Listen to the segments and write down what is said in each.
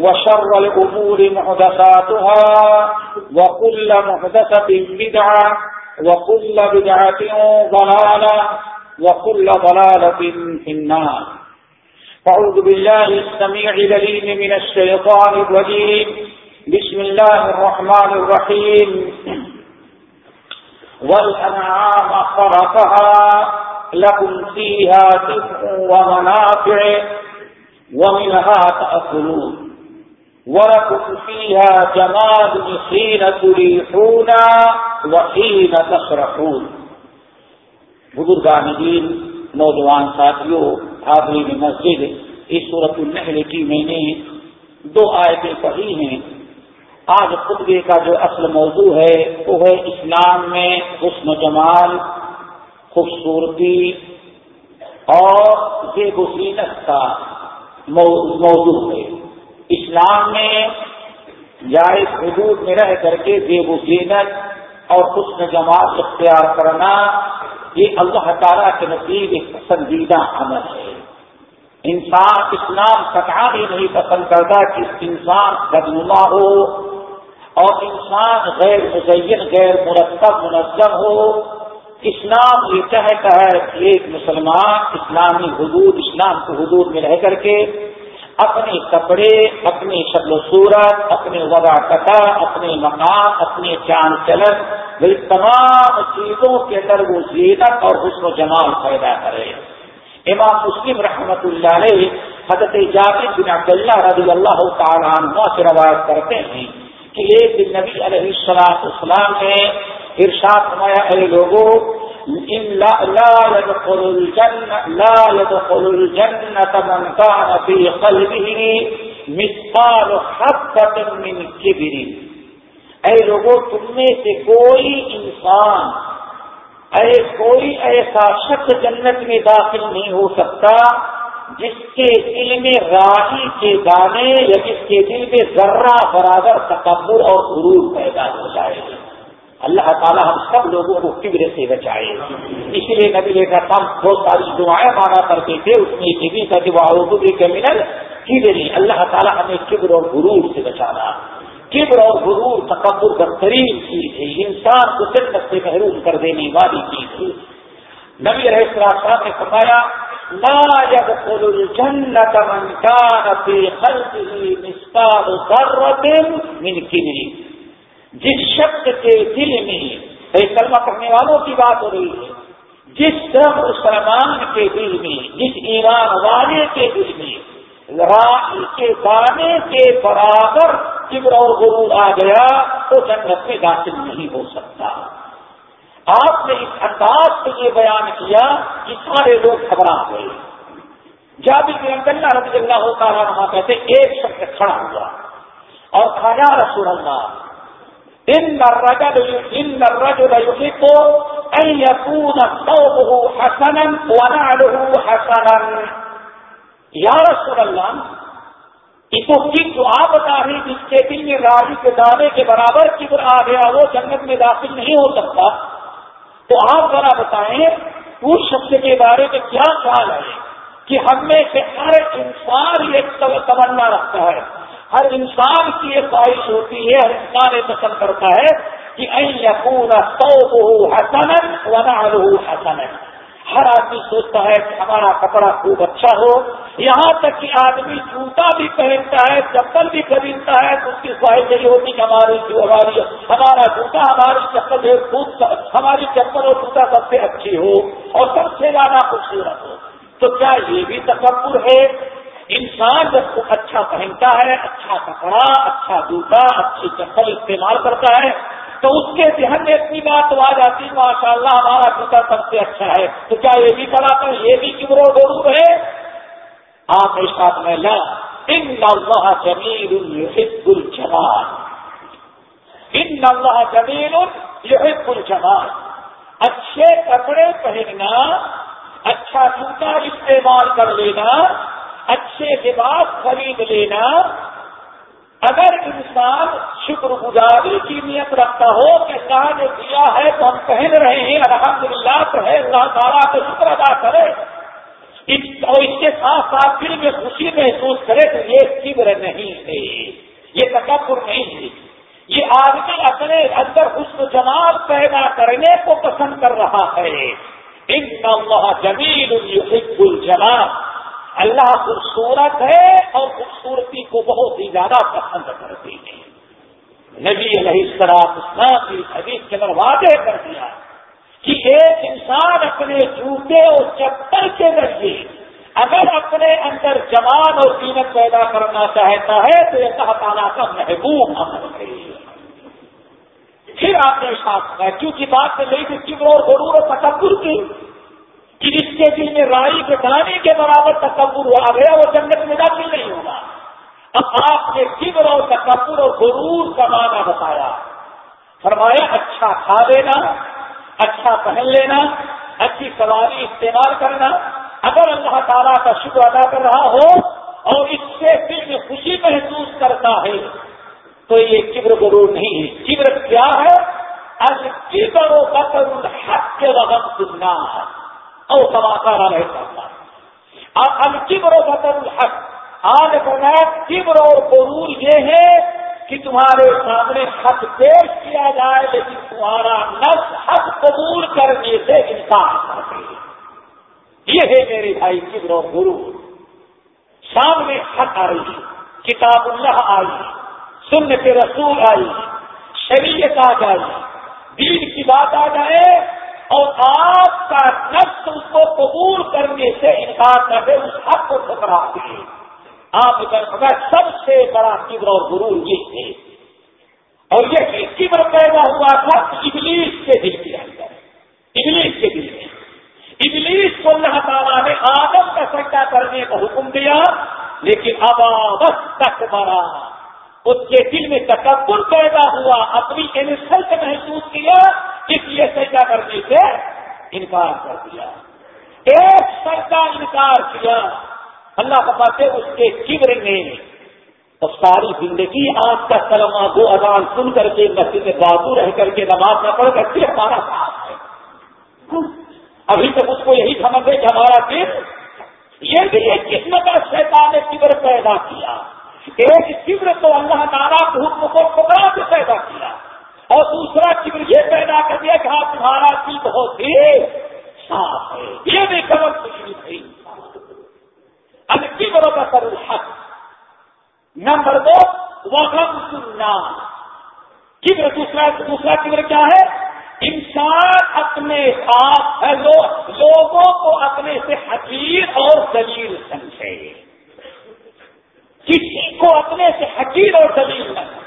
وشر الأمور محدثاتها وكل محدثة بدعة وكل بدعة ضلالة وكل ضلالة في النار. فعوذ بالله السميع لليم من الشيطان الرجيم. بسم الله الرحمن الرحيم. والأنعام خرقها لكم فيها دفع ومنافع ومنها تأكلون. ولكم فيها جمال حين تريحون وحين تشرحون بزرگان دین نوجوان ساتھیوں، حاضرین مسجد، اس صورت النحل کی میں نے دو آیتیں پڑھی ہیں۔ آج خطبے کا جو اصل موضوع ہے، وہ ہے اسلام میں حسن و جمال، خوبصورتی اور زیب و زینت کا موضوع ہے۔ اسلام میں جائز حدود میں رہ کر کے بے زینت اور حسن جماعت اختیار کرنا، یہ اللہ تعالیٰ کے نصیب ایک پسندیدہ عمل ہے۔ انسان اسلام سکھا بھی نہیں پسند کرتا کہ انسان بدنما ہو اور انسان غیر مزین، غیر مرتب، منظم ہو۔ اسلام یہ کہتا ہے کہ ایک مسلمان اسلامی حدود، اسلام کے حدود میں رہ کر کے اپنے کپڑے، اپنی شکل و صورت، اپنے وضا کٹا اپنے مقام، اپنے چاند چلن بھائی تمام چیزوں کے اندر وہ زینت اور حسن و جمال پیدا کرے۔ امام مسلم رحمت اللہ علیہ حضرت جاوید بن عبداللہ رضی اللہ تعالیٰ عنہ سے روایت کرتے ہیں کہ ایک دن نبی علیہ السلام اسلام نے ارشاد فرمایا، اے لوگوں لا يدخل الجنة لا يدخل الجنة من كان في قلبه مثقال حبة من كبر۔ اے لوگوں تم میں سے کوئی انسان، اے کوئی ایسا شخص جنت میں داخل نہیں ہو سکتا جس کے دل میں راہی کے دانے یا جس کے دل میں ذرہ برابر تکبر اور غرور پیدا ہو جائے۔ گا اللہ تعالیٰ ہم سب لوگوں کو کبر سے بچائے۔ اسی لیے نبی لے کر ہم بہت ساری دعائیں مانا کرتے تھے، اس میں یہ بھی تھا کہ وہ کے اللہ تعالیٰ ہمیں کبر اور غرور سے بچانا۔ کبر اور غرور تکبر بدترین چیز ہے۔ انسان کو جنت سے محروم کر دینے والی چیز ہے۔ نبی رہے صاحب نے فرمایا لا يدخل الجنة من كان في قلبه مثقال ذرة من كبر۔ جس شخص کے دل میں کلمہ پڑھنے والوں کی بات ہو رہی ہے، جس طرح مسلمان کے دل میں، جس ایران والے کے دل میں راہی کے دانے کے برابر کبر اور غرور آ گیا، تو جنت میں داخل نہیں ہو سکتا۔ آپ نے اس انداز سے یہ بیان کیا کہ سارے لوگ گھبرا گئے۔ جابر بن اللہ رضی اللہ تعالیٰ وہاں کہتے، ایک شخص کھڑا ہوا اور کھایا رسول اللہ ان الرجل ان الرجل يحب ان يكون ثوبه حسنا ونعله حسنا۔ یا رسول اللہ اس کو کس دعا بتا رہی جس کے دل میں راضی کے دعوے کے برابر کبر آ گیا وہ جنت میں داخل نہیں ہو سکتا۔ تو آپ ذرا بتائیں، اس شخص کے بارے میں کیا خیال ہے؟ کہ ہم میں سے ہر انسان ایک تمنا رکھتا ہے۔ ہر انسان کی یہ خواہش ہوتی ہے، ہر انسان یہ پسند کرتا ہے کہ یقون سو حسن ونا حسن ہر آدمی سوچتا ہے کہ ہمارا کپڑا خوب اچھا ہو، یہاں تک کہ آدمی جوتا بھی پہنتا ہے، چپل بھی خریدتا ہے، تو اس کی خواہش یہی ہوتی کہ ہماری جو ہماری، ہمارا جوتا، ہماری چپل ہے، خوب ہماری چپل اور جوتا سب سے اچھی ہو اور سب سے زیادہ خوبصورت ہو۔ تو کیا یہ بھی تکبر ہے؟ انسان جب اچھا پہنتا ہے اچھا کپڑا اچھا جوتا، اچھی چپل استعمال کرتا ہے، تو اس کے ذہن میں اتنی بات تو آ جاتی ماشاء اللہ ہمارا جوتا سب سے اچھا ہے۔ تو کیا یہ بھی کرا کر، یہ بھی کمرو ضرور ہے آپ اس ساتھ میں لا، ان اللہ جمیل یحب الجمال۔ ان اللہ جمیل یحب الجمال۔ اچھے کپڑے پہننا اچھا جوتا استعمال کر لینا اچھے لباس خرید لینا، اگر انسان شکر گزاری کی نیت رکھتا ہو کہ اللہ نے دیا ہے تو ہم پہن رہے ہیں الحمد للہ تو ہے، اللہ تعالیٰ کا شکر ادا کرے۔ اور اس کے ساتھ ساتھ دل میں خوشی محسوس کرے تو یہ فکر نہیں ہے، یہ تکبر نہیں ہے۔ یہ آدمی اپنے اندر حسن جمال پیدا کرنے کو پسند کر رہا ہے۔ ان اللہ جمیل الجمال۔ اللہ خوبصورت ہے اور خوبصورتی کو بہت ہی زیادہ پسند کرتے ہیں نبی علیہ السلام اسلام کی حدیث کے اندر واضح کر دیا کہ ایک انسان اپنے جوتے اور چپل کے ذریعے اگر اپنے اندر جمان اور قیمت پیدا کرنا چاہتا ہے تو یہ تعالیٰ کا محبوب عمل ہے۔ پھر آپ نے ساتھ کیونکہ بات سے لئی تھی اور غرور و تکبر کی کہ جس کے دل میں رائی کے دانے کے برابر تکبر آ گیا وہ جنت میں داخل نہیں ہوگا۔ اب آپ نے کبر اور تکبر اور غرور کا معنی بتایا۔ فرمایا اچھا کھا لینا اچھا پہن لینا، اچھی سواری استعمال کرنا۔ اگر اللہ تعالیٰ کا شکر ادا کر رہا ہو اور اس سے دل میں خوشی محسوس کرتا ہے، تو یہ کبر غرور نہیں ہے۔ کبر کیا ہے؟ و بطر الحق کے وقت سننا اور سماچار رہے کرتا اب الکبر و بطر الحق۔ آج بنا کبر اور غرور یہ ہے کہ تمہارے سامنے حق پیش کیا جائے، لیکن تمہارا نفس حق قبول کرنے سے انکار کر دے۔ یہ ہے میرے بھائی کبر اور غرور سامنے حق آئی، کتاب اللہ آئی سننے کے رسول آئی، شریعت آ جائے دین کی بات آ جائے اور آپ کا نفس اس کو قبول کرنے سے انکار کر دے، اس حق کو ٹھکرا دے۔ آپ کا سب سے بڑا کبر اور غرور یہ تھے اور یہ کبر پیدا ہوا تھا ابلیس کے دل کے اندر۔ ابلیس کے دل میں۔ ابلیس کو اللہ تعالیٰ نے آدم کا سجدہ کرنے کا حکم دیا، لیکن اب آبس تک مرا اس کے دل میں تکبر پیدا ہوا، اپنی انسلٹ محسوس کیا، اس لیے سجدہ کرنے سے انکار کر دیا۔ ایک سجدہ انکار کیا۔ اللہ کا اس کے کبر نے اور ساری زندگی آپ کا کلمہ دو اذان سن کر کے مسجد میں بازو رہ کر کے نماز نہ پڑھ کر کے ہمارا ساتھ ہے۔ ابھی تک اس کو یہی سمجھ کہ ہمارا دل یہ بھی ایک قسم کا شیطان نے کبر پیدا کیا۔ ایک کبر تو اللہ تعالیٰ حکم کو پکڑا کے پیدا کیا۔ اور دوسرا چبر یہ پیدا کر دیا کہ ہاں تمہارا دل بہت ہی صاف ہے۔ یہ بھی خبر کچھ نہیں تھی۔ اب کبروں کا سر حق نمبر دو، وغم سننا کبر دوسرا دوسرا کبر کیا ہے؟ انسان اپنے آپ لوگوں کو اپنے سے حقیر اور دلیل سمجھے۔ کسی کو اپنے سے حقیر اور دلیل سمجھے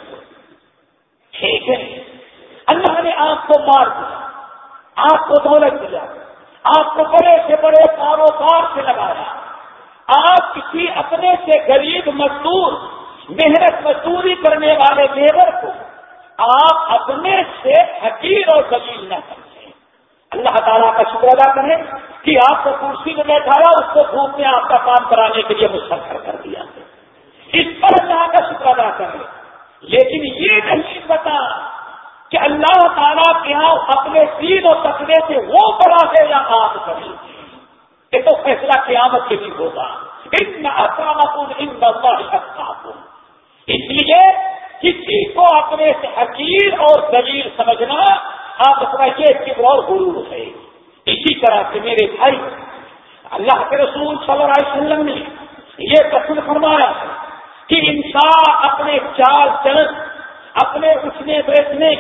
ٹھیک ہے اللہ نے آپ کو مار دیا، آپ کو دولت دیا، آپ کو بڑے سے بڑے کاروبار سے لگایا۔ آپ کسی اپنے سے غریب مزدور، محنت مزدوری کرنے والے لیبر کو آپ اپنے سے حقیر اور دلیل نہ سمجھیں۔ اللہ تعالیٰ کا شکر ادا کریں کہ آپ کو کرسی میں بیٹھایا اس کو دھوپ میں آپ کا کام کرانے کے لیے مسفر کر دیا۔ اس پر اللہ کا شکر ادا کریں۔ لیکن یہ نہیں بتا کہ اللہ تعالیٰ کے یہاں اپنے دین و تقرے سے وہ بڑا ہے یا آپ کریں یہ تو فیصلہ قیامت کے لیے ہوگا۔ ان ان کو اس لیے کسی کو اپنے سے حقیر اور دلیل سمجھنا آپ سمجھے کبر اور غرور ہے۔ اسی طرح سے میرے بھائی، اللہ کے رسول صلی اللہ علیہ وسلم نے یہ قسم فرمایا کہ انسان اپنے چال چلن، اپنے اٹھنے بیٹھنے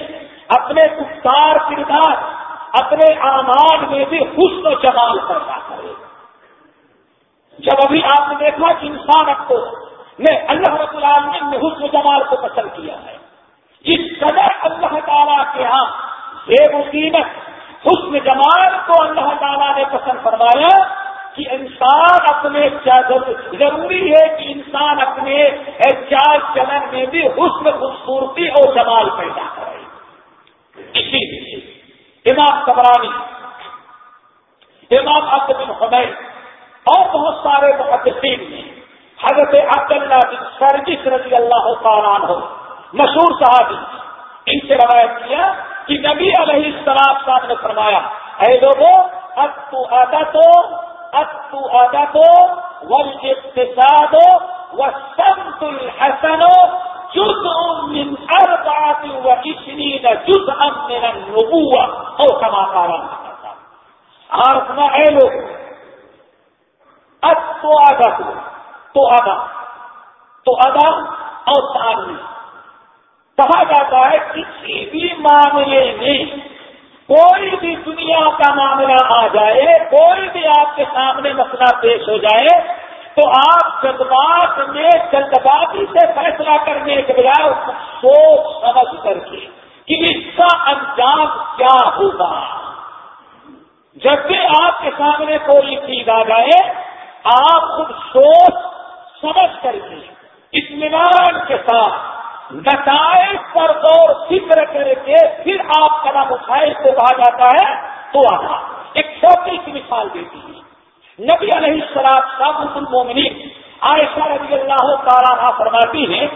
اپنے گفتار کردار، اپنے آماد میں بھی حسن و جمال کرتا کرے۔ جب ابھی آپ نے دیکھا کہ انسان اب کو نے اللہ رب العالمین نے حسن و جمال کو پسند کیا ہے۔ جس قدر اللہ تعالیٰ کے ہاں بے قیمت، حسن جمال کو اللہ تعالیٰ نے پسند فرمایا کہ انسان اپنے ضروری ہے کہ انسان اپنے چال چلن میں بھی حسن، خوبصورتی اور جمال پیدا کرے۔ اسی امام قبرانی امام عبد بن حمید اور بہت سارے محدثین نے حضرت عبداللہ بن سرجس رضی اللہ تعالیٰ ہو مشہور صحابی، ان سے روایت کیا کہ نبی علیہ السلام صاحب نے فرمایا، اے لوگوں اب تو آتا تو اب تو آتا تو ول اقتصاد و سمت الحسن جز من اربعات و من النبوة کما کارا اور سنا اے لوگ اب تو آدھا تو آدھا تو آدھا اور سامنے کہا جاتا ہے کسی بھی معاملے میں کوئی بھی دنیا کا معاملہ آ جائے، کوئی بھی آپ کے سامنے مسئلہ پیش ہو جائے تو آپ جذبات میں جلد بازی سے فیصلہ کرنے کے بجائے سوچ سمجھ کر کے کہ اس کا انجام کیا ہوگا۔ جب بھی آپ کے سامنے کوئی چیز آ جائے، آپ خود سوچ سمجھ کر کے اطمینان کے ساتھ نتائج پر غور فکر کر کے پھر آپ قدم اٹھائے کو کہا جاتا ہے، تو آنا ایک چھوٹی سی مثال دیتی ہے نبی علیہ السلام صاحب المومنی عائشہ رضی اللہ تعالیٰ فرماتی ہیں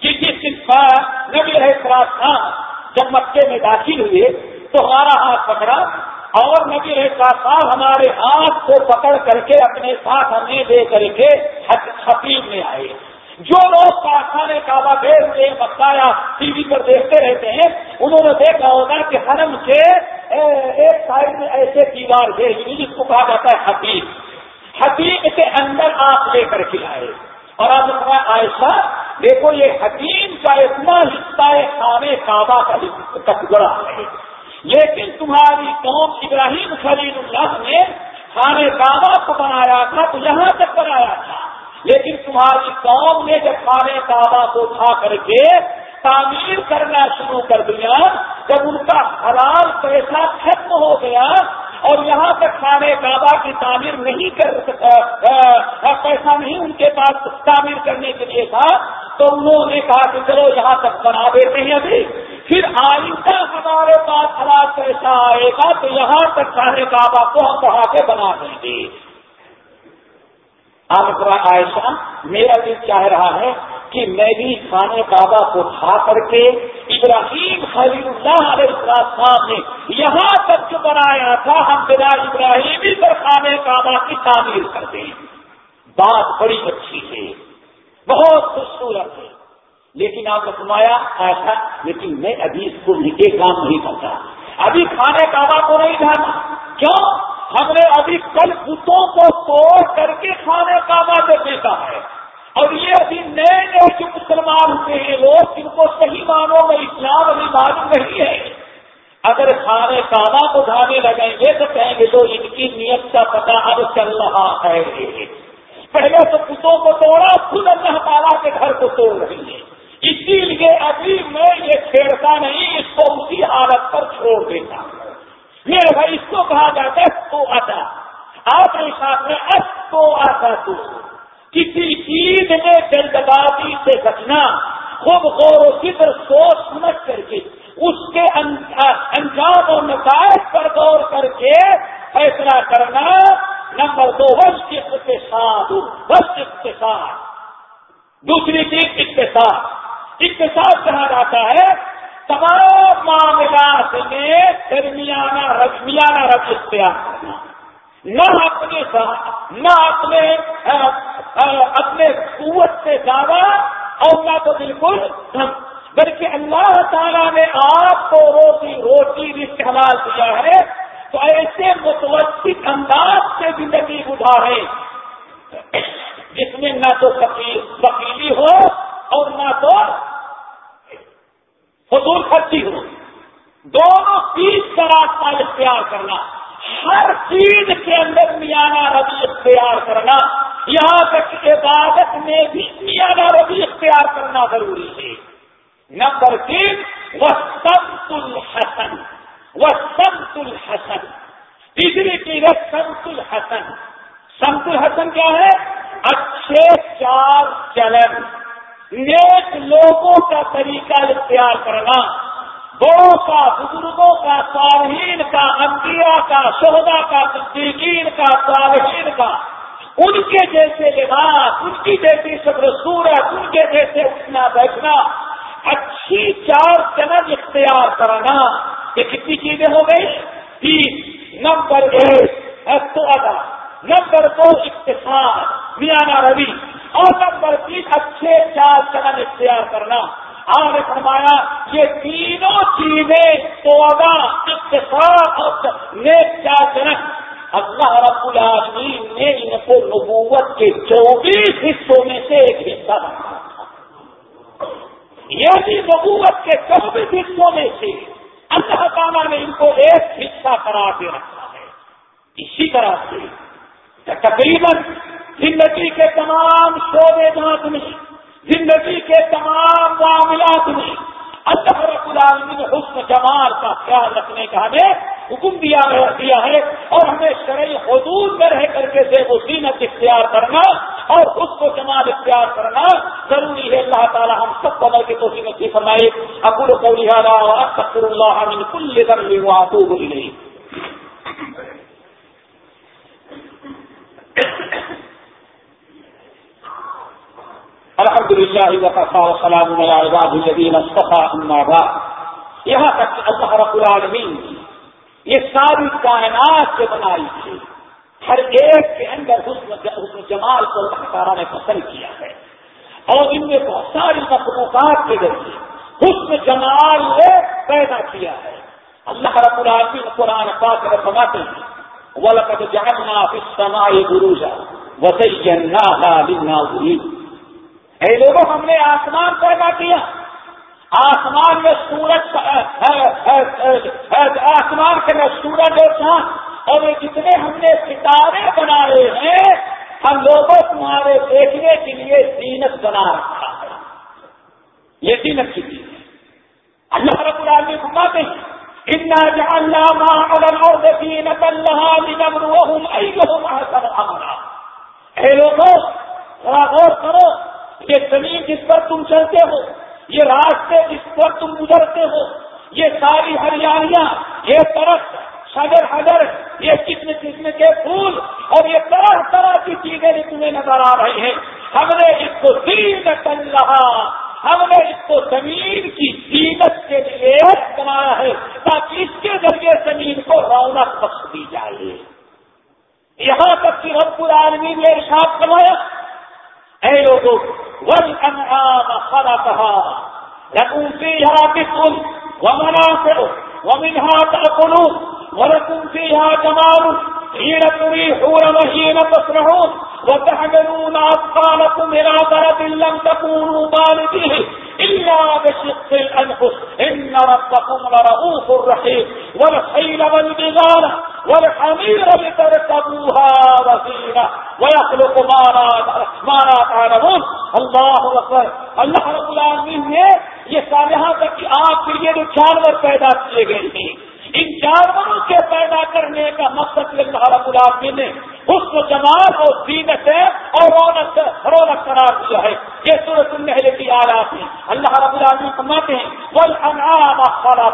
کہ جس دن نبی علیہ السلام خان جب مکے میں داخل ہوئے تو ہمارا ہاتھ پکڑا اور نبی رہتا صاحب ہمارے ہاتھ کو پکڑ کر کے اپنے ساتھ ہمیں دے کر کے حقیق میں آئے۔ جو لوگ کارخانے کعبہ دیر سے بتایا ٹی وی پر دیکھتے رہتے ہیں، انہوں نے دیکھا ہوگا کہ حرم کے ایک سائڈ میں ایسے دیوار ہے یعنی جس کو کہا جاتا ہے حقیق حقیق کے اندر آپ لے کر کے آئے۔ اور آپ نے کہا عائشہ، دیکھو یہ حکیم کا اتنا حصہ ہے خانے کعبہ کا ٹکڑا ہے۔ لیکن تمہاری قوم ابراہیم خلیل اللہ نے خانے کعبہ کو بنایا تھا، تو یہاں تک بنایا تھا۔ لیکن تمہاری قوم نے جب خانے کعبہ کو اٹھا کر کے تعمیر کرنا شروع کر دیا، جب ان کا حلال پیسہ ختم ہو گیا اور یہاں تک خانے کعبہ کی تعمیر نہیں کر پیسہ نہیں ان کے پاس تعمیر کرنے کے لیے تھا۔ تو انہوں نے کہا کہ چلو یہاں تک بنا دیتے ہیں ابھی۔ پھر آئندہ ہمارے پاس حلال پیسہ آئے گا تو یہاں تک خانے کعبہ کو ہم بڑھا کے بنا دیں گے۔ آپ عائشہ میرا بھی چاہ رہا ہے کہ میں بھی خانے کعبہ کو کھا کر کے ابراہیم خلیل اللہ علیہ السلام نے یہاں تک جو بنایا تھا، ہم بلا ابراہیمی پر خانے کعبہ کی تعمیر کرتے ہیں۔ بات بڑی اچھی ہے، بہت خوبصورت ہے۔ لیکن آپ نے سنایا ایسا لیکن میں ابھی اس کو یہ کام نہیں کرتا۔ ابھی کھانے کعبہ کو نہیں جانا کیوں؟ ہم نے ابھی کل بتوں کو توڑ کر کے کھانے کعبہ سے دیکھا ہے۔ اور یہ ابھی نئے نئے ہوتے ہیں لوگ جن کو صحیح معنوں میں اسلام ابھی معلوم نہیں ہے، اگر کھانے کعبہ کو ڈھانے لگیں گے تو کہیں گے تو ان کی نیت کا پتا اب چل رہا ہے۔ پہلے تو کتوں کو توڑا، خود اللہ تعالیٰ کے گھر کو توڑ رہی ہے۔ اسی لیے ابھی میں یہ چھیڑتا نہیں، اس کو اسی حالت پر چھوڑ دیتا ہوں۔ میرے بھائی، اس کو کہا جاتا ہے تو آتا آپ کے ساتھ میں اس کو آتا تو۔ کسی چیز میں جلد بازی سے بچنا خوب غور و فکر، سوچ سمجھ کر کے، اس کے انجام اور نتائج پر غور کر کے فیصلہ کرنا نمبر دو وش کے ساتھ وش دوسری چیز، اقتصاد۔ اقتصاد کہا جاتا ہے، تمام معاملات میں درمیانہ رجمیانہ رج اختیار کرنا۔ نہ اپنے نہ اپنے اپنے قوت سے زیادہ اور نہ تو بالکل بلکہ اللہ تعالیٰ نے آپ کو روٹی روٹی بھی استعمال کیا ہے، تو ایسے متوسط انداز سے زندگی گزارے جس میں نہ تو وکیلی ہو اور نہ تو حضور خرچی ہو۔ دونوں چیز کا راستہ اختیار کرنا، ہر چیز کے اندر میانہ ربی اختیار کرنا یہاں تک عبادت میں بھی میانہ ربی اختیار کرنا ضروری ہے۔ نمبر تین وہ سنت الحسن۔ وہ سنت الحسن۔ تیسری چیز ہے سنت الحسن۔ سنت الحسن کیا ہے؟ اچھے چار چلن۔ نیک لوگوں کا طریقہ اختیار کرنا۔ بڑوں کا، بزرگوں کا، صالحین کا، انبیاء کا شہدا کا، صدیقین کا، صالحین کا۔ ان کے جیسے لباس، ان کی جیسی صبر صورت، ان کے جیسے اٹھنا، بیٹھنا، اچھی چار چنن اختیار کرانا، یہ کتنی چیزیں ہو گئی؟ تیس نمبر ایک تو ادا نمبر دو، اقتصاد میانا روی۔ اور نمبر تین، اچھے چار چنن اختیار کرنا۔ آپ نے فرمایا، یہ تینوں چیزیں تو ادا اقتصاد اور نیک چار چنن اللہ رب العالمین نے ان کو نبوت کے چوبیس حصوں میں سے ایک حصہ بنایا یہ بھی نبوت کے چوبیس حصوں میں سے اللہ تعالیٰ نے ان کو ایک حصہ کرا کے رکھا ہے۔ اسی طرح سے تقریباً زندگی کے تمام شعبے جانچ میں، زندگی کے تمام معاملات میں اللہ رب العالمین حسن جمال کا خیال رکھنے کا ہمیں حکم دیا دیا ہے اور ہمیں شرعی حدود میں رہ کر کے سے وہ زینت اختیار کرنا اور اس کو جمال اختیار کرنا ضروری ہے۔ اللہ تعالی ہم سب کو عمل کے تو نصیب فرمائے۔ ابو کو لہٰذا اکثر اللہ کل ذرلی واتوب الیہ الحمد للہ وقفا وسلام عباد الذین اصطفى اما بعد. یہاں تک اللہ رب العالمین یہ ساری کائنات سے بنائی تھی. ہر ایک کے اندر حسن حسن جمال کو اللہ تعالیٰ نے پسند کیا ہے. اور ان میں بہت ساری مخلوقات کے ذریعے حسن جمال نے پیدا کیا ہے. اللہ رب العالمین قرآن پاک میں فرماتے ہیں، وَلَقَدْ جَعَلْنَا فِي السَّمَاءِ بُرُوجًا وَزَيَّنَّاهَا لِلنَّاظِرِينَ. اے لوگوں ہم نے آسمان پیدا کیا۔ آسمان میں سورج آسمان کے میں سورج اور چاند۔ اور یہ جتنے ہم نے ستارے بنائے ہیں، ہم لوگوں، تمہارے دیکھنے کے لیے زینت بنا رکھا ہے۔ یہ زینت کی چیز ہے۔ اللہ رب العالمین فرماتے ہیں اتنا جہاں اور زینت اللہ ہمارا اے لوگوں تھوڑا غور کرو۔ یہ زمین جس پر تم چلتے ہو، یہ راستے جس پر تم گزرتے ہو، یہ ساری ہریالیاں، یہ طرف سگر حضر یہ قسم قسم کے پھول اور یہ طرح طرح کی چیزیں بھی تمہیں نظر آ رہی ہیں۔ ہم نے اس کو دین کر رہا ہم نے اس کو زمین کی قیمت کے لیے بنایا ہے تاکہ اس کے ذریعے زمین کو رونق بخش دی جائے۔ یہاں تک کہ رب العالمین نے ارشاد کروایا اے لوگوں والأنعام خلقها. لكم فيها بطل ومنافع ومنها تأكلون. ولكم فيها جمال حين تريحون وحين تسرحون. وتحملون أطفالكم إلى بلد لم تكونوا بالديه إلا بشق الأنفس. إن ربكم لرؤوف رحيم. والخيل والبغال والحمير لتركبوها وزينة. ويخلق ما لا تعلمون. اللہ اکبر اللہ رب العالمین نے یہ سال تک کہ آپ کے لیے جو جانور پیدا کیے گئے ہیں ان جانوروں کے پیدا کرنے کا مقصد اللہ رب العالمین نے اس کو جمال اور زینت ہے اور رونق رونق قرار دیا ہے۔ یہ سورت النحل کی آلات ہیں۔ اللہ رب العالمین فرماتے ہیں وہ خرا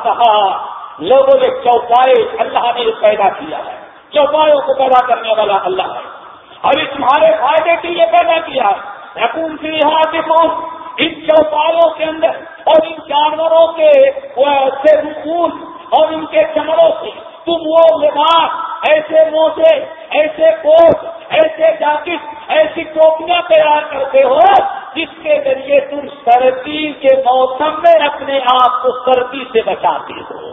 لوگوں نے چوپائے اللہ نے پیدا کیا ہے۔ چوپایوں کو پیدا کرنے والا اللہ ہے۔ اور اس تمہارے فائدے کے لیے پیدا کیا ہے۔ حکوم کی ان چوپالوں کے اندر اور ان جانوروں کے سے اور ان کے چمڑوں سے تم وہ لباس، ایسے موزے، ایسے کوٹ ایسے جاکٹ، ایسی ٹوپیاں تیار کرتے ہو، جس کے ذریعے تم سردی کے موسم میں اپنے آپ کو سردی سے بچاتے ہو۔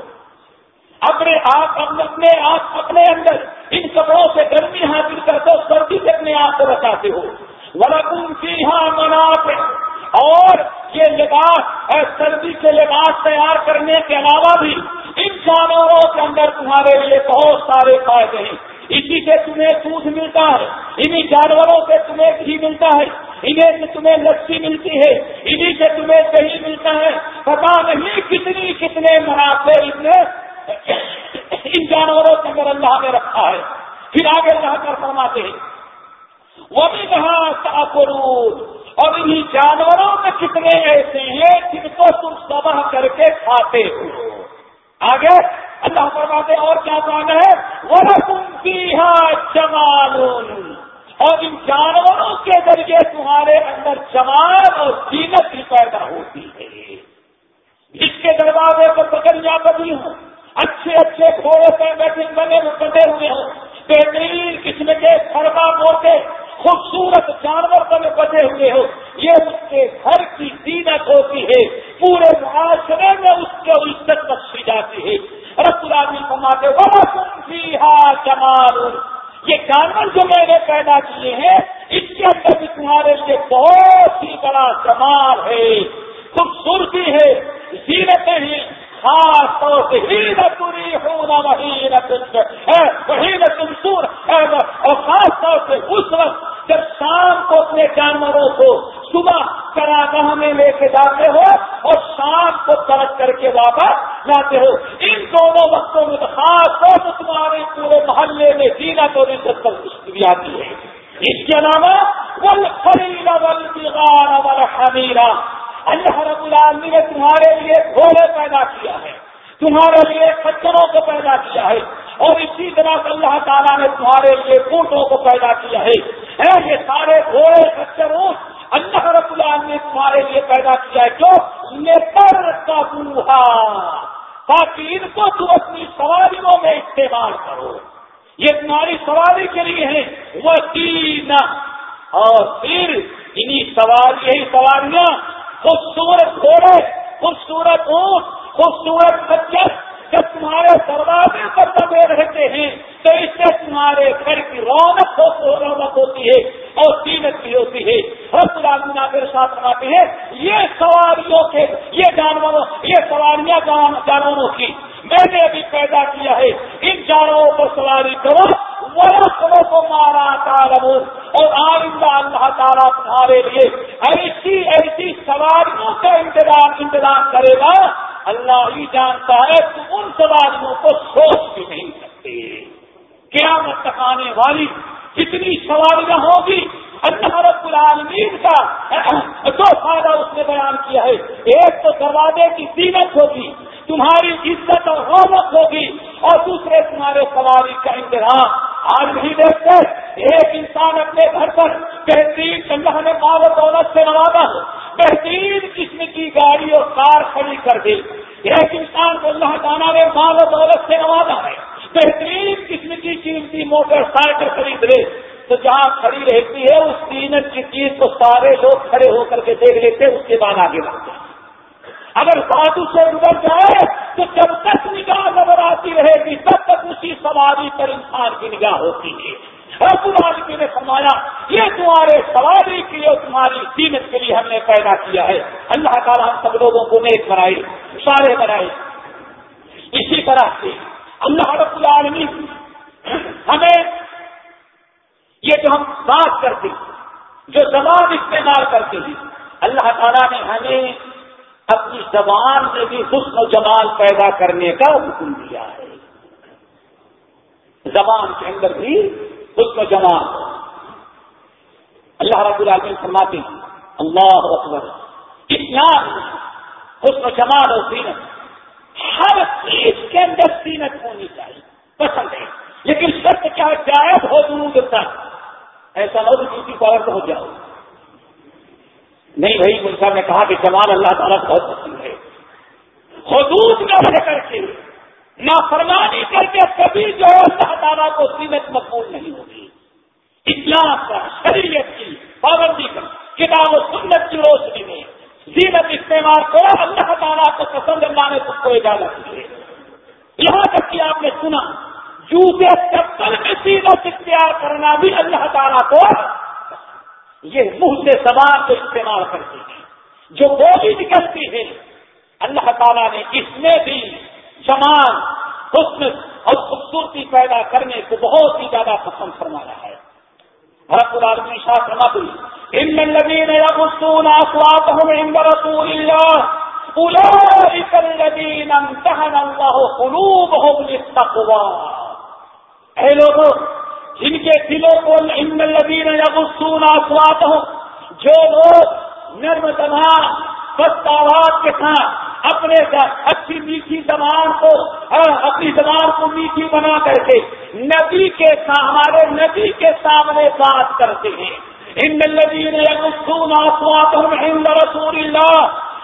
اپنے آپ اپنے آپ، اپنے اندر ان کپڑوں سے گرمی حاصل کرتے ہو سردی سے اپنے آپ کو بچاتے ہو۔ ورکن کی ہاں منافع۔ اور یہ لباس سردی کے لباس تیار کرنے کے علاوہ بھی ان جانوروں کے اندر تمہارے لیے بہت سارے فائدے ہیں۔ اسی سے تمہیں دودھ ملتا ہے۔ انہیں جانوروں سے تمہیں گھی ملتا ہے۔ انہیں سے تمہیں لسی ملتی ہے۔ انہیں سے تمہیں دہی ملتا ہے۔ پتا نہیں کتنی کتنے منافع اتنے ان جانوروں کے اندر اللہ نے رکھا ہے۔ پھر آگے جا کر فرماتے ہیں۔ وہ بھی کہاں اور انہیں جانوروں میں کتنے ایسے ہیں جن کو تم سبح کر کے کھاتے ہو۔ آگے اللہ فرماتے اور کیا کہنا ہے وہ تم کی اور ان جانوروں کے ذریعے تمہارے اندر چمال اور جینت بھی پیدا ہوتی ہے۔ جس کے دروازے کو پکڑیا بنی ہوں۔ اچھے اچھے گھوڑے پہ بیٹھے بنے بنے ہوئے ہوں۔ بہترین قسم کے فرما موٹے خوبصورت جانور بنے بنے ہوئے ہو۔ یہ اس کے گھر کی زینت ہوتی ہے۔ پورے معاشرے میں اس کے عزت بخشی جاتی ہے۔ رسول کماتے بڑا سن جمال۔ یہ جانور جو میں نے پیدا کیے ہیں، اس کے اندر بھی تمہارے لیے بہت ہی بڑا جمال ہے۔ خوبصورتی ہے زینتیں ہیں۔ خاص طور سے ہی نتوری ہونا وہی وہی نتم سور اور خاص طور سے اس وقت اپنے جانوروں کو صبح کراگاہ میں لے کے جاتے ہو اور شام کو ترک کر کے واپس لاتے ہو۔ ان دونوں وقتوں میں تو خاص طور سے تمہارے پورے محلے میں جینا تو عزت پر بھی آتی ہے۔ اس کے علاوہ ول خریدا ول بغار ول حمیرا اللہ رب العالمین نے تمہارے لیے گھوڑے پیدا کیا ہے۔ تمہارے لیے کچروں کو پیدا کیا ہے۔ اور اسی طرح سے اللہ تعالیٰ نے تمہارے لیے اونٹوں کو پیدا کیا ہے۔ یہ سارے گھوڑے کچروں اللہ رب العالمین نے تمہارے لیے پیدا کیا ہے جو نیپر کا بوہا تاکہ ان کو تم اپنی سواریوں میں استعمال کرو۔ یہ تمہاری سواری کے لیے ہے۔ وہ تین اور پھر انہیں سواری، یہی سواریاں خوبصورت گھوڑے، خوبصورت اونٹ، خوبصورت بچت جب تمہارے دروازے پر دبے رہتے ہیں۔ تو اس سے تمہارے گھر کی رونق رونق ہوتی ہے اور قیمت بھی ہوتی ہے۔ میرے ساتھ بناتے ہیں یہ سواریوں کے، یہ جانوروں، یہ سواریاں جانوروں کی میں نے ابھی پیدا کیا ہے۔ ان جانوروں کو سواری کرو وہ کو مارا تالب اور آئندہ اللہ تعالیٰ تمہارے لیے ایسی ایسی سواریوں کا انتظام انتظام کرے گا۔ اللہ ہی جانتا ہے، تم ان سواریوں کو سوچ بھی نہیں سکتے؟ کیا آنے والی کتنی سواریاں ہوگی، اللہ رب العالمین کا دو فائدہ اس نے بیان کیا ہے۔ ایک تو دروازے کی قیمت ہوگی، تمہاری عزت اور رونق ہوگی، اور دوسرے تمہارے سواری کا انتظام۔ آج بھی دیکھتے ایک انسان اپنے گھر پر بہترین اللہ نے مال و دولت سے نوازا، بہترین قسم کی گاڑی اور کار کھڑی کر دی۔ ایک انسان کو اللہ تعالیٰ نے مال و دولت سے نوازا ہے۔ بہترین قسم کی قیمتی موٹر سائیکل خرید لے۔ تو جہاں کھڑی رہتی ہے، اس قیمت کی چیز کو سارے لوگ کھڑے ہو کر کے دیکھ لیتے، اس کے بعد آگے بڑھتے ہیں۔ اگر ساتھ سے گزر جائے، تو جب تک نگاہ نظر آتی رہے گی، تب تک اسی سواری پر انسان کی نگاہ ہوتی ہے۔ رسول نے فرمایا، یہ تمہارے سواری کی اور تمہاری قیمت کے لیے ہم نے پیدا کیا ہے۔ اللہ تعالیٰ ہم سب لوگوں کو نیک بنائے سارے بنائے۔ اسی طرح سے اللہ رب العالمین ہمیں یہ جو ہم بات کرتے جو زبان استعمال کرتے ہیں، اللہ تعالیٰ نے ہمیں اپنی زبان میں بھی حسن و جمال پیدا کرنے کا حکم دیا ہے۔ زبان کے اندر بھی حسن و جمال۔ اللہ رب العالمین فرماتے ہیں، اللہ اکبر اسلام حسن و جمال اور زینت۔ ہر چیز کے اندر زینت ہونی چاہیے، پسند ہے۔ لیکن سچ کیا جائز ہو دور تک ایسا نہ ہو کسی پاور ہو جاؤ نہیں بھائی، ملک نے کہا کہ جمال اللہ تعالیٰ بہت پسند ہے۔ حدود میں رہ کر کے نہ فرمانی کر کے کبھی جو اللہ تعالیٰ کو سیمت مقبول نہیں ہوگی۔ اسلام کا، شریعت کی پابندی کر کتاب و سنت کی روشنی میں۔ زینت استعمال کرو، اللہ تعالیٰ کو پسند لانے کو کوئی اجازت نہیں ہے۔ یہاں تک کہ آپ نے سنا، جوتے چپل میں سیرت اختیار کرنا بھی اللہ تعالیٰ کو یہ منہ سے سوال کو استعمال کرتے ہیں جو بولی نکلتی ہے، اللہ تعالیٰ نے اس میں بھی جمال، حسن اور خوبصورتی پیدا کرنے کو بہت ہی زیادہ پسند فرمایا ہے۔ رب العالمین شاہ فرماتی ان الذين يغضون اصواتهم عند رسول الله اولئك الذين امتحن الله قلوبهم للتقوى۔ اے لوگوں جن کے دلوں کو ان الذين يغضون اصواتهم جو لوگ نرم زبان آواز کے ساتھ اپنے اچھی میٹھی زبان کو ہاں، اپنی زبان کو میٹھی بنا کر کے ندی کے ہمارے ندی کے سامنے بات کرتے ہیں۔ ان لدین ہند رسول اللہ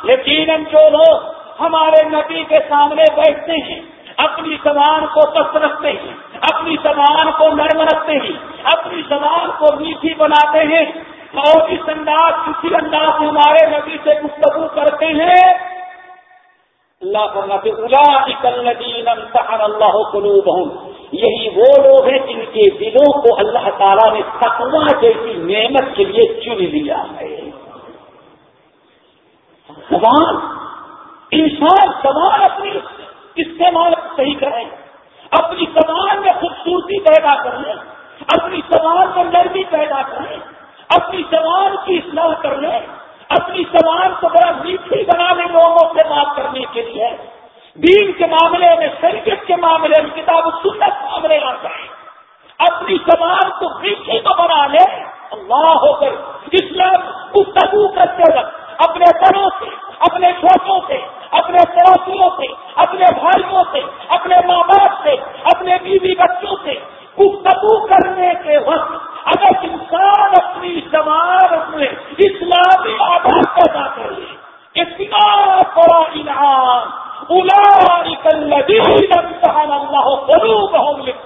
یقیناً جو لوگ ہمارے ندی کے سامنے بیٹھتے ہیں، اپنی زبان کو پست رکھتے ہیں، اپنی زبان کو نرم رکھتے ہیں، اپنی زبان کو میٹھی بناتے ہیں، اور اس انداز کسی انداز ہمارے نبی سے گفتگو کرتے ہیں۔ اللہ کرنا امتحن اللہ قلوب یہی وہ لوگ ہیں جن کے دلوں کو اللہ تعالیٰ نے تقوا جیسی نعمت کے لیے چن لیا ہے۔ زبان انسان زبان اپنی استعمال صحیح کریں اپنی زبان میں خوبصورتی پیدا کریں اپنی زبان میں نرمی پیدا کریں اپنی زبان کی اصلاح کرنے اپنی زبان کو بڑا میٹھی بنانے لوگوں سے بات کرنے کے لیے۔ دین کے معاملے میں، شریعت کے معاملے میں، کتاب سنت معاملے آ جائیں اپنی زبان کو میٹھی کو بنا لے، اللہ ہو کر اسلام گفتگو کرتے وقت اپنے بڑوں سے، اپنے چھوٹوں سے، اپنے پڑوسیوں سے، اپنے بھائیوں سے، اپنے ماں باپ سے، اپنے بیوی بچوں سے گفتگو کرنے کے وقت اگر انسان اپنی زبان میں اسلامی آدھار پیدا کرے اتنا بڑا انعام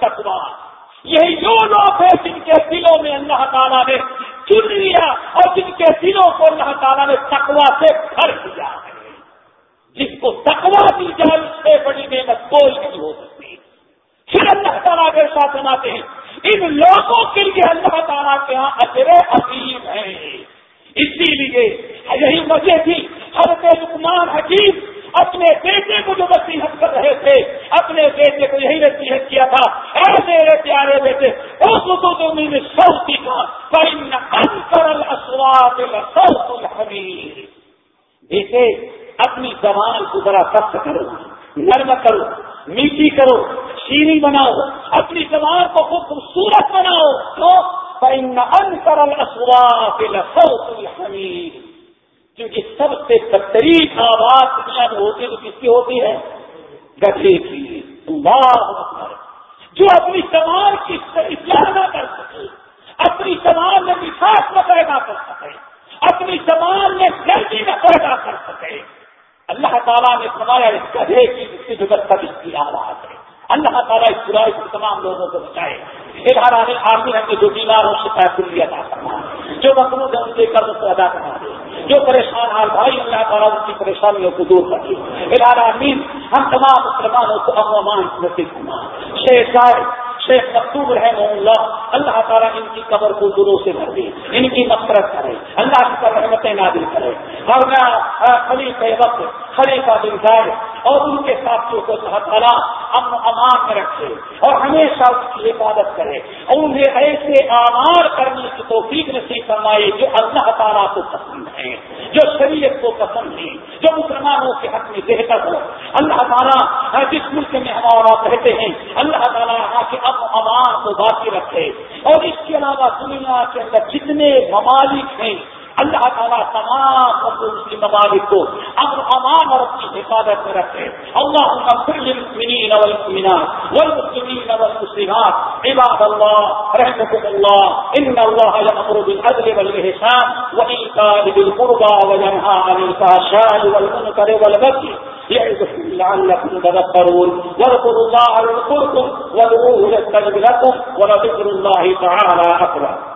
تکوا یہی جو لوگ ہیں جن کے دلوں میں اللہ تعالیٰ نے چن لیا اور جن کے دلوں کو اللہ تعالیٰ نے تکوا سے بھر دیا ہے جس کو تکوا دی جائے اس سے بڑی نعمت کوئی نہیں ہو سکتی پھر اللہ تعالیٰ کے ساتھ سناتے ہیں ان لوگوں کے لیے اللہ تعالیٰ کے یہاں اجر عظیم ہے اسی لیے یہی وجہ تھی حضرت لکمان حکیم اپنے بیٹے کو جو نصیحت کر رہے تھے اپنے بیٹے کو یہی نصیحت کیا تھا اے میرے پیارے بیٹے اس کو تو میں سوتی کا کرل اسواد الحمیر بیٹے اپنی زبان کو ذرا سخت کرو نرم کرو میٹھی کرو شیریں بناؤ، اپنی زبان کو خوب خوبصورت بناؤ۔ تو ان کرل الحمید کیونکہ سب سے بہترین آواز دنیا میں ہوتی تو کس کی ہوتی ہے؟ گدے کی۔ جو اپنی زبان کی اصلاح نہ کر سکے، اپنی زبان میں وشاس نہ پیدا کر سکے، اپنی زبان میں گرمی نہ پیدا کر سکے۔ اللہ تعالیٰ نے فرمایا، اس گدھے کی جس کی جو اس کی آواز ہے۔ اللہ تعالیٰ اس برائی سے تمام لوگوں کو بچائے۔ ادھر آنے آدمی ہم جو بیمار ہوں شکایت کر ادا کرنا جو مقروض ہے ان کے قرض کو ادا کرنا دے جو پریشان حال بھائی اللہ تعالیٰ ان کی پریشانیوں کو دور کر دے۔ ادھر آمین، ہم تمام مسلمانوں کو امن نصیب کرنا شیخ شیخ مقصوب رحم اللہ۔ اللہ تعالیٰ ان کی قبر کو دوروں سے بھر دے، ان کی مفرت کرے، اللہ کی پر رحمتیں نادل کرے۔ اور میں خلیفہ وقت، خلیفہ بن جائے اور ان کے ساتھیوں کو اللہ تعالیٰ امن امان میں رکھے اور ہمیشہ اس کی حفاظت کرے۔ اور انہیں ایسے آمار کرنے کی توفیق نصیب فرمائے جو اللہ تعالیٰ کو پسند ہے جو شریعت کو پسند ہے جو مسلمانوں کے حق میں بہتر ہو۔ اللہ تعالیٰ جس ملک میں اور آپ رہتے ہیں، اللہ تعالیٰ یہاں کے اب امان کو باقی رکھے۔ اور اس کے علاوہ دنیا کے اندر جتنے ممالک ہیں اللہ تعالیٰ تمام مسلم ممالک کو امن امان اور اپنی حفاظت میں رکھے۔ اللہ المؤمنین والمؤمنات والمسلمین والمسلمات۔ عباد الله رحمكم الله ان الله يأمر بالعدل والإحسان وإيتاء ذي القربى وينهى عن الفحشاء والمنكر والبغي يعظكم لعلكم تذكرون واذكروا الله يذكركم وادعوه يستجب لكم ولذكر الله تعالى أكبر